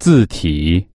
字体。